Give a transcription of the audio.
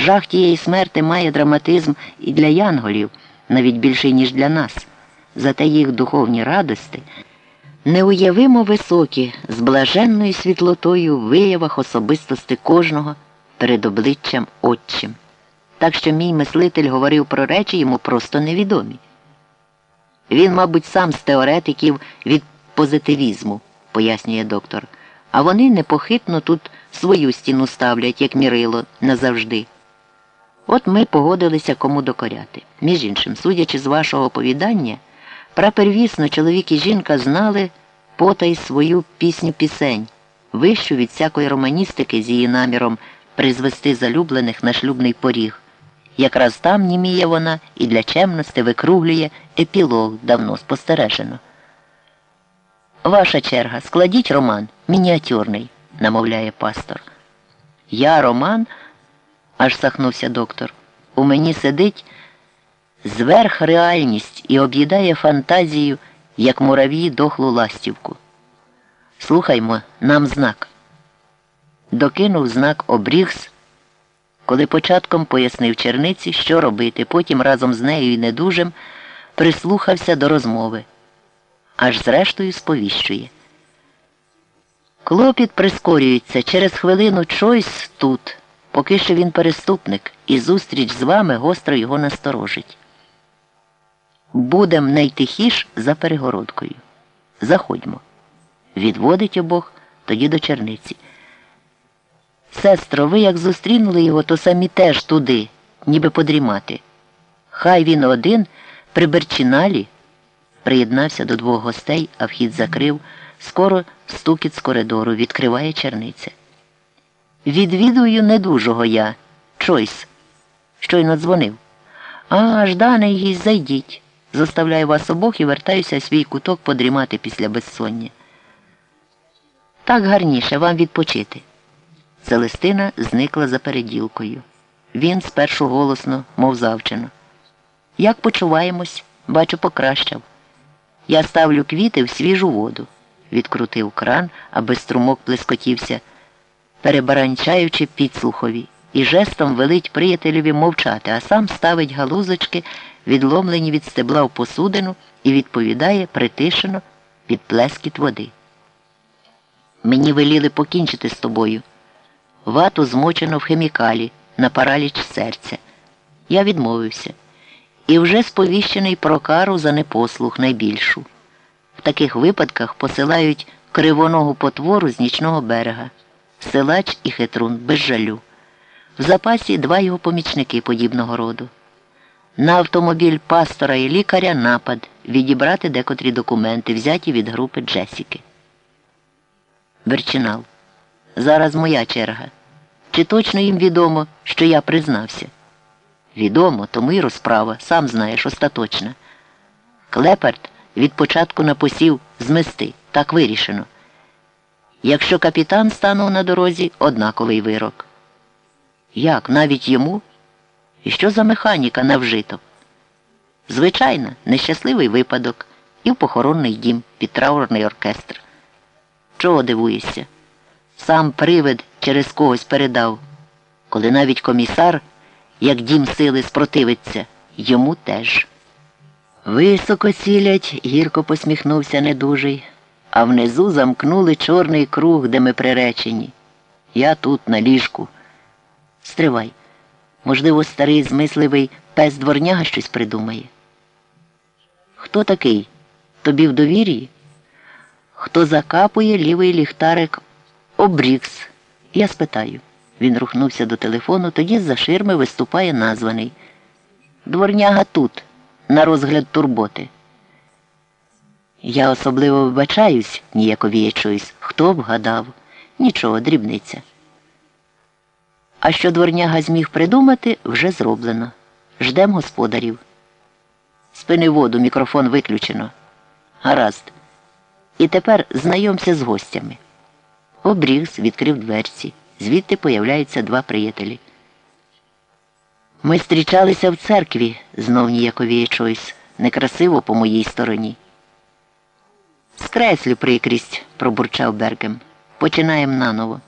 Жах тієї смерти має драматизм і для янголів, навіть більший, ніж для нас. Зате їх духовні радости неуявимо високі, з блаженною світлотою в виявах особистості кожного перед обличчям отчим. Так що мій мислитель говорив про речі йому просто невідомі. Він, мабуть, сам з теоретиків від позитивізму, пояснює доктор, а вони непохитно тут свою стіну ставлять, як мірило, назавжди. От ми погодилися кому докоряти. Між іншим, судячи з вашого оповідання, прапервісно чоловік і жінка знали потай свою пісню пісень, вищу від всякої романістики з її наміром призвести залюблених на шлюбний поріг. Якраз там німіє вона і для чемності викруглює епілог давно спостережено. Ваша черга, складіть роман, мініатюрний, намовляє пастор. Я роман, аж сахнувся доктор. У мені сидить зверх реальність і об'їдає фантазію, як мурав'ї дохлу ластівку. Слухаймо, нам знак. Докинув знак обрігс, коли початком пояснив черниці, що робити, потім разом з нею і недужим прислухався до розмови, аж зрештою сповіщує. Клопіт прискорюється через хвилину чойс тут, поки що він переступник, і зустріч з вами гостро його насторожить. Будем найтихіш за перегородкою. Заходьмо. Відводить обох тоді до черниці. Сестро, ви як зустрінули його, то самі теж туди, ніби подрімати. Хай він один при Берчиналі приєднався до двох гостей, а вхід закрив. Скоро стукіт з коридору, відкриває черниця. Відвідую недужого я, Чойс. Щойно дзвонив. А, жданий гість, зайдіть. Заставляю вас обох і вертаюся свій куток подрімати після безсоння. Так гарніше вам відпочити. Целестина зникла за переділкою. Він спершу голосно, мов завчено. Як почуваємось, бачу, покращав. Я ставлю квіти в свіжу воду, відкрутив кран, аби струмок плескотівся, перебаранчаючи підслухові, і жестом велить приятелеві мовчати, а сам ставить галузочки, відломлені від стебла в посудину, і відповідає притишено під плескіт води. Мені веліли покінчити з тобою. Вату змочено в хімікалі на параліч серця. Я відмовився. І вже сповіщений про кару за непослух найбільшу. В таких випадках посилають кривоногу потвору з нічного берега, силач і хитрун без жалю. В запасі два його помічники подібного роду. На автомобіль пастора і лікаря напад відібрати декотрі документи, взяті від групи Джесіки. Берчинал. Зараз моя черга. Чи точно їм відомо, що я признався? Відомо, тому й розправа, сам знаєш, остаточна. Клеперт від початку напосів змести, так вирішено. Якщо капітан станув на дорозі, однаковий вирок. Як, навіть йому? І що за механіка навжито? Звичайно, нещасливий випадок і в похоронний дім під траурний оркестр. Чого дивуєшся? Сам привид через когось передав, коли навіть комісар, як дім сили спротивиться, йому теж. Високо цілять, гірко посміхнувся недужий, а внизу замкнули чорний круг, де ми приречені. Я тут, на ліжку. Стривай. Можливо, старий змисливий пес дворняга щось придумає. Хто такий? Тобі в довір'ї? Хто закапує лівий ліхтарик обрікс? Я спитаю. Він рухнувся до телефону, тоді з-за ширми виступає названий. Дворняга тут, на розгляд турботи. Я особливо вибачаюсь, ніяковіє чуюсь. Хто вгадав? Нічого, дрібниця. А що дворняга зміг придумати, вже зроблено. Ждем господарів. Спини воду, мікрофон виключено. Гаразд. І тепер знайомся з гостями. Обрігс відкрив дверці. Звідти появляються два приятелі. Ми зустрічалися в церкві, знов ніяковіє Чойс, некрасиво по моїй стороні. Скреслю прикрість, пробурчав Бергем. Починаємо наново.